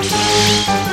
Música